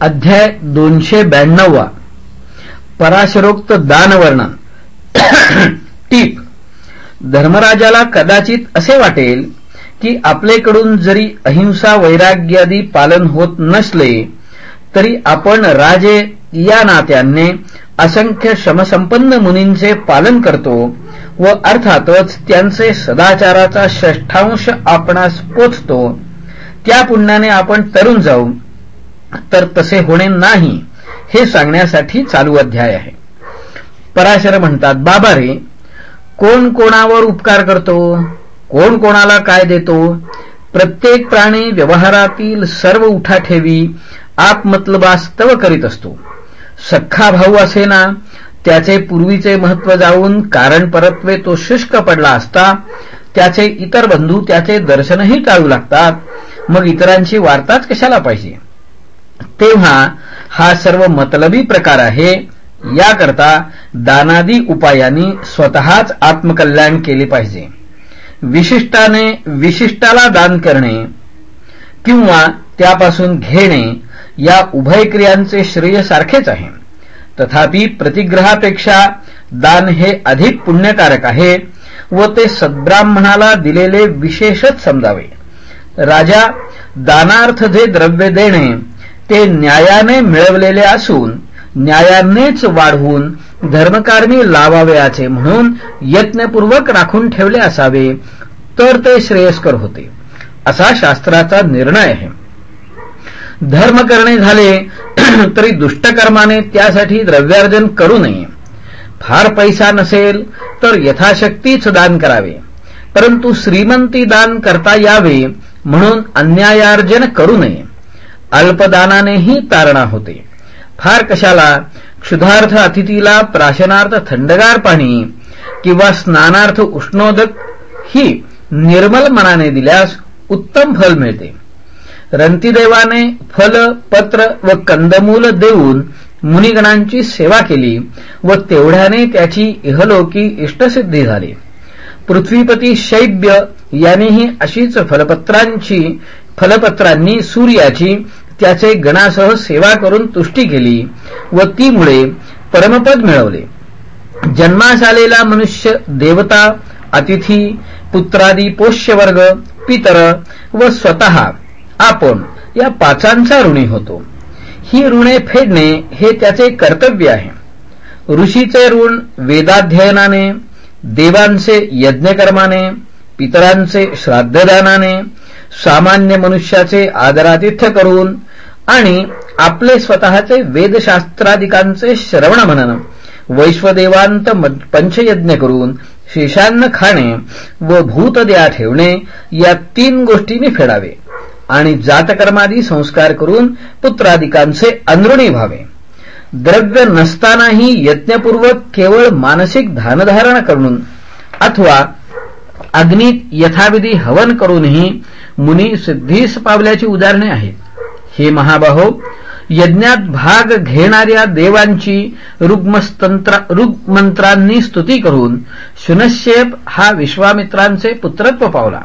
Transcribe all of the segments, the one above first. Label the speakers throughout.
Speaker 1: अध्याय दोनशे ब्याण्णववा. पराशरोक्त दानवर्णन टीप. धर्मराजाला कदाचित असे वाटेल की आपलेकडून जरी अहिंसा वैराग्यादी पालन होत नसले तरी आपण राजे या नात्याने असंख्य श्रमसंपन्न मुनींचे पालन करतो व अर्थातच त्यांचे सदाचाराचा षष्ठांश आपणास पोचतो. त्या पुण्याने आपण तरुण जाऊ. तर तसे होणे नाही हे सांगण्यासाठी चालू अध्याय आहे. पराशर म्हणतात बाबा रे कोण कोणावर उपकार करतो? कोण कोणाला काय देतो? प्रत्येक प्राणी व्यवहारातील सर्व उठाठेवी आत्मतलबास्तव करीत असतो. सख्खा भाऊ असे ना त्याचे पूर्वीचे महत्त्व जाऊन कारण परत्वे तो शुष्क पडला असता त्याचे इतर बंधू त्याचे दर्शनही टाळू लागतात. मग इतरांची वार्ताच कशाला पाहिजे? तेव्हा हा सर्व मतलबी प्रकार आहे. याकरता दानादी उपायांनी स्वतःच आत्मकल्याण केले पाहिजे. विशिष्टाने विशिष्टाला दान करणे किंवा त्यापासून घेणे या उभय क्रियांचे श्रेय सारखेच आहे. तथापि प्रतिग्रहापेक्षा दान हे अधिक पुण्यकारक आहे व ते सद्ब्राह्मणाला दिलेले विशेषच समजावे. राजा दानार्थ जे द्रव्य देणे ते न्यायाने मिळवलेले असून न्यायानेच वाढवून धर्मकारणी लावावयाचे म्हणून यत्नपूर्वक राखून ठेवले असावे तर ते श्रेयस्कर होते. असा शास्त्राचा निर्णय आहे. धर्म करणे झाले तरी दुष्टकर्माने त्यासाठी द्रव्यार्जन करू नये. फार पैसा नसेल तर यथाशक्तीच दान करावे. परंतु श्रीमंती दान करता यावे म्हणून अन्यायार्जन करू नये. अल्पदानानेही तारणा होते. फार कशाला? क्षुधार्थ अतिथीला प्राशनार्थ थंडगार पाणी किंवा स्नानार्थ उष्णोदक ही निर्मल मनाने दिल्यास उत्तम फल मिळते. रंतीदेवाने फल पत्र व कंदमूल देऊन मुनिगणांची सेवा केली व तेवढ्याने त्याची इहलोकी इष्टसिद्धी झाली. पृथ्वीपती शैब्य यांनीही अशीच फलपत्रांची फलपत्रांनी सूर्याची त्याचे गणासह सेवा करून तुष्टी केली व तीमुळे परमपद मिळवले. जन्मास आलेला मनुष्य देवता अतिथी पुत्रादी पोष्यवर्ग पितर व स्वतः आपण या पाचांचा ऋणी होतो. ही ऋणे फेडणे हे त्याचे कर्तव्य आहे. ऋषीचे ऋण वेदाध्ययनाने देवांचे यज्ञकर्माने पितरांचे श्राद्धदानाने सामान्य मनुष्याचे आदरातिथ्य करून आणि आपले स्वतःचे वेदशास्त्रादिकांचे श्रवण म्हणन वैश्वदेवांत पंचयज्ञ करून शेषान्न खाणे व भूतद्या ठेवणे या तीन गोष्टींनी फेडावे आणि जातकर्मादी संस्कार करून पुत्रादिकांचे अनुणी व्हावे. द्रव्य नसतानाही यज्ञपूर्वक केवळ मानसिक धानधारण करून अथवा अग्नीत यथाविधी हवन करूनही मुनी सिद्धीस पावल्याची उदाहरणे आहेत. हे महाबाहो यज्ञात भाग घेणाऱ्या देवांची रुग्मंत्रांनी स्तुती करून शुनशेप हा विश्वामित्रांचे पुत्रत्व पावला.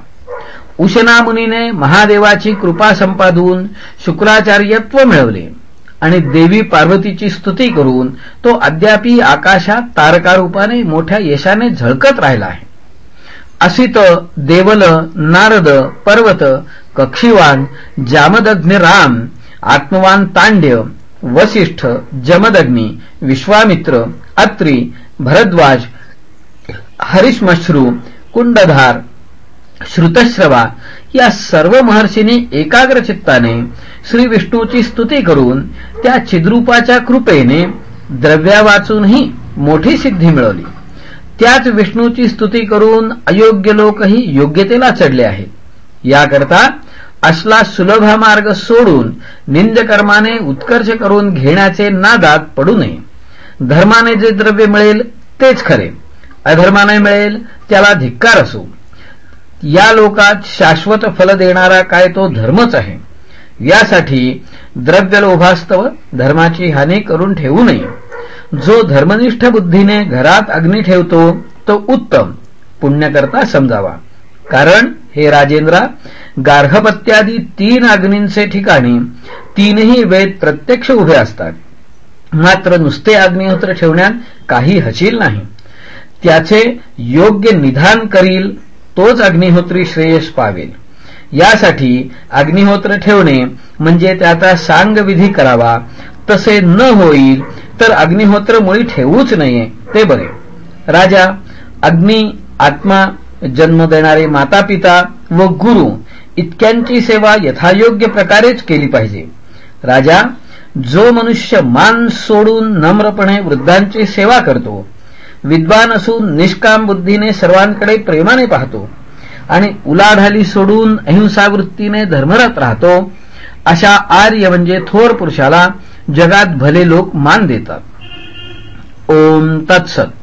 Speaker 1: उशना मुनीने महादेवाची कृपा संपादून शुक्राचार्यत्व मिळवले आणि देवी पार्वतीची स्तुती करून तो अद्यापी आकाशात तारकारूपाने मोठ्या यशाने झळकत राहिला आहे. असित देवल नारद पर्वत कक्षीवान जामदग्नी राम आत्मवान तांड्य वसिष्ठ जमदग्नी विश्वामित्र अत्री भरद्वाज हरिश्मश्रू कुंडधार श्रुतश्रवा या सर्व महर्षींनी एकाग्र चित्ताने श्री विष्णूची स्तुती करून त्या चिद्रूपाच्या कृपेने द्रव्या वाचूनही मोठी सिद्धी मिळवली. त्याच विष्णूची स्तुती करून अयोग्य लोकही योग्यतेला चढले आहेत. याकरता असला सुलभ मार्ग सोडून निंदकर्माने उत्कर्ष करून घेण्याचे नादात पडू नये. धर्माने जे द्रव्य मिळेल तेच खरे. अधर्माने मिळेल त्याला धिक्कार असो. या लोकात शाश्वत फल देणारा काय तो धर्मच आहे. यासाठी द्रव्य लोभास्तव धर्माची हानी करून ठेवू नये. जो धर्मनिष्ठ बुद्धीने घरात अग्नी ठेवतो तो उत्तम. पुण्यकर्ता समजावा. कारण हे राजेंद्रा गार्हपत्यादी तीन अग्नींचे ठिकाणी तीनही वेद प्रत्यक्ष उभे असतात. मात्र नुसते अग्निहोत्र ठेवण्यात काही हशील नाही. त्याचे योग्य निधान करील तोच अग्निहोत्री श्रेयस पावेल. यासाठी अग्निहोत्र ठेवणे म्हणजे त्याचा सांगविधी करावा तसे न होईल तर अग्निहोत्र मुळी ठेवूच नाहीये. ते बरे राजा अग्नी आत्मा जन्म देणारे माता पिता व गुरु इतक्यांची सेवा यथायोग्य प्रकारेच केली पाहिजे. राजा जो मनुष्य मान सोडून नम्रपणे वृद्धांची सेवा करतो विद्वान असून निष्काम बुद्धीने सर्वांकडे प्रेमाने पाहतो आणि उलाढाली सोडून अहिंसा वृत्तीने धर्मरत राहतो अशा आर्य म्हणजे थोर पुरुषाला जगात भले लोक मान देतात. ओम तत्सत.